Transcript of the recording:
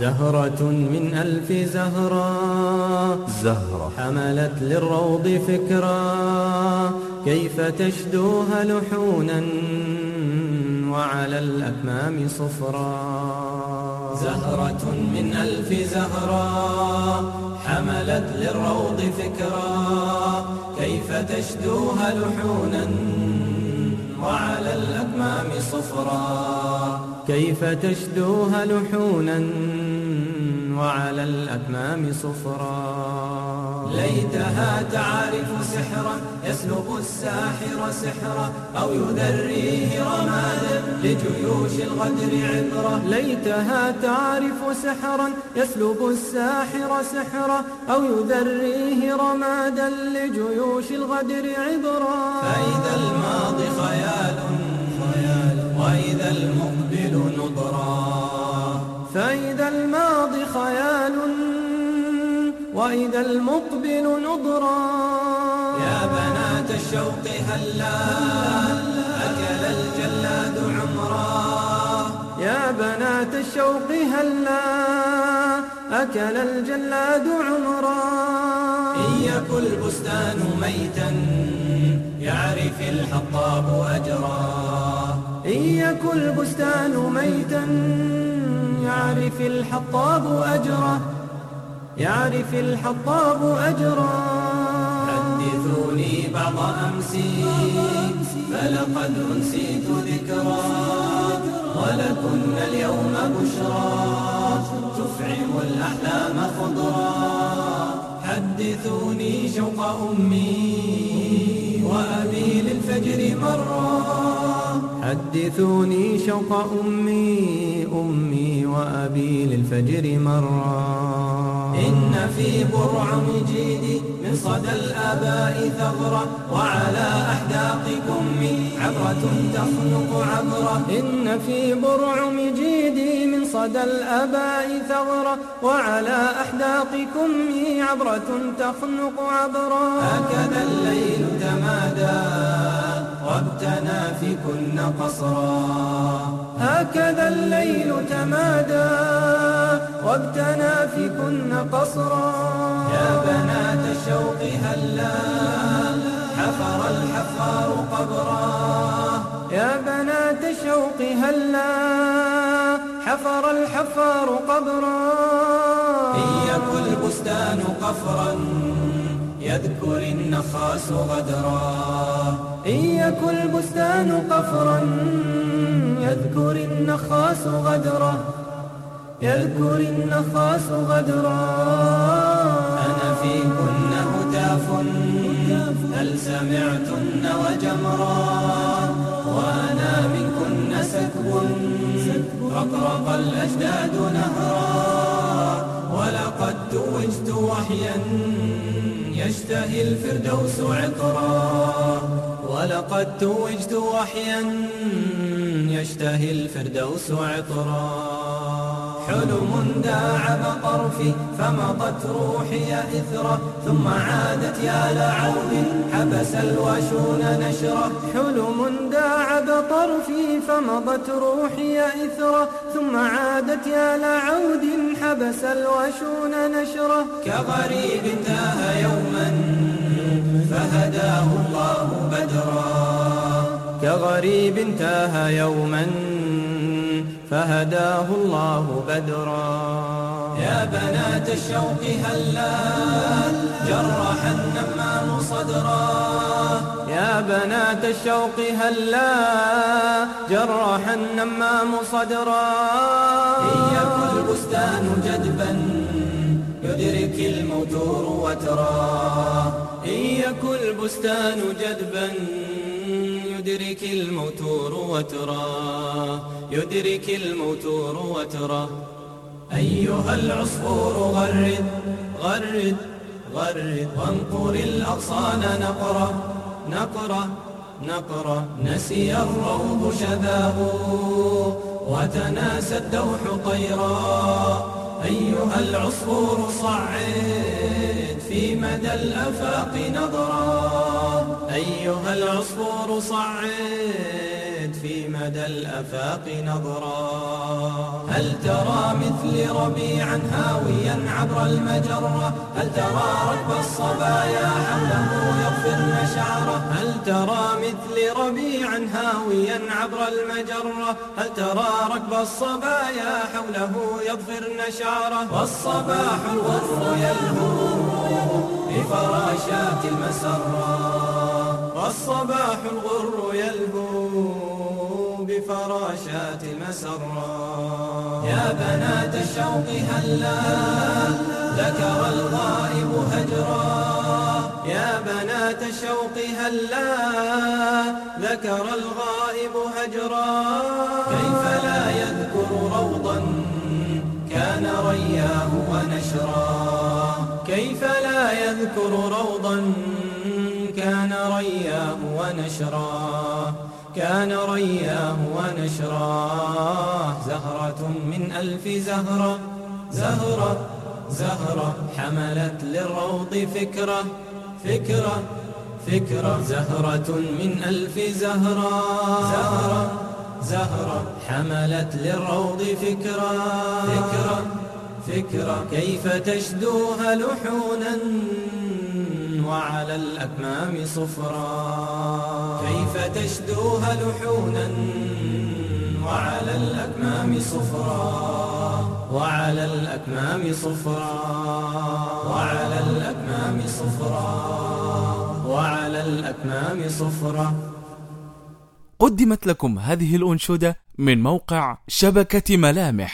زهرة من ألف زهرة. زهرة. حملت للروض فكرا كيف تشدوها لحونا وعلى الأكمام صفرا. زهرة من ألف زهرة. حملت للروض فكرا كيف تشدوها لحونا وعلى الأكمام صفرا. كيف تشدوها لحونا وعلى الأكمام صفرا. ليتها تعرف سحرا يسلب الساحر سحرا أو يذريه رمادا لجيوش الغدر عبرة ليتها تعرف سحرا يسلب الساحر سحرا أو يذريه رمادا لجيوش الغدر عبرة فإذا الماضي خيال وإذا المقبل نظرا. فإذا الماضي خيال وإذا المقبل نظرا يا بنات الشوق هلا أكل الجلاد عمرا. يا بنات الشوق هلا أكل الجلاد عمرا. إن يكن البستان ميتا يعرف الحطاب أجرا. إن يكن البستان ميتا يعرف الحطاب أجره يعرف الحطاب أجرا حدثوني بعض أمسي فلقد أنسيت ذكرا ولكن اليوم بشرى. تفعم الأحلام خضرا. حدثوني شوق أمي وأبي للفجر مرا. حدثوني شوق أمي أمي وأبي للفجر مرا إن في برعم جيدي من صدى الآباء ثغرة وعلى أحداقكم عبرة تخنق عبرة. إن في برعم جيدي من صدى الآباء ثغرة وعلى أحداقكم عبرة تخنق عبرة. هكذا الليل تمادى. وابتنى في كن قصرا. هكذا الليل تمادى وابتنى في كن قصرا. يا بنات الشوق هلا حفر الحفار قبرا. يا بنات الشوق هلا حفر الحفار قبرا. يكن البستان قفرا يذكر النخاس غدرا. إن البستان قفرا يذكر النخاس غدرا. يذكر النخاس غدرا. أنا فيكن هتاف هل سمعتن وجمرا. وأنا منكن سكب رقرق الأجداد نهرا. ولقد توجت وحيا يشتهي الفردوس عطرا. ولقد توجت وحيا يشتهي الفردوس عطرا. حلم داعب طرفي فمضت روحي إثرة ثم عادت يا لعود حبس الواشون نشرة حلم داعب طرفي فمضت روحي إثرة ثم عادت يا لعود حبس الواشون نشرة كغريب تاه يوما فهداه الله كغريب تاه يوما فهداه الله بدرا. يا بنات الشوق هلا جرح النمام صدرا. يا بنات الشوق هلا جرح النمام صدرا. إن يكن البستان جدبا. يدرك الموتور وترى. إن يكن البستان جدبا يدرك الموتور وترى. يدرك الموتور وترى. أيها العصفور غرد غرد غرد. وانقر الأغصان نقرة نقرة نقرة نسي الروض شذاه وتناسى الدوح طيرا. أيها العصفور صعد في مدى الأفاق نظرا. أيها العصفور صعد في مدى الأفاق نظرا. هل ترى مثل ربيعا هاويا عبر المجرة؟ هل ترى ركب الصبايا حوله يغفرن شعره هل ترى مثل ربيعا هاويا عبر المجرة؟ هل ترى ركب الصبايا حوله يظفرن شعره والصباح الغر يلهو بفراشات المسرة. والصباح الغر يلهو بفراشات المسرة يا بنات الشوق هلا ذكر الغائب هجرا. يا بنات الشوق هلا ذكر الغائب هجرا. كيف لا يذكر روضا كان رياه ونشرا. كيف لا يذكر روضا كان رياه ونشرا. كان رياه ونشرا. زهرة من ألف زهرة. زهرة زهرة حملت للروض فكرة. فكرة فكرة زهرة من ألف زهرة. زهرة زهرة حملت للروض فكرة. فكرة فكرة كيف تشدوها لحونا؟ وعلى الأكمام صفرا. كيف تشدوها لحونا وعلى الأكمام صفرا. وعلى الأكمام صفرا. وعلى الأكمام صفرا. وعلى الأكمام صفرا. قدمت لكم هذه الأنشودة من موقع شبكة ملامح.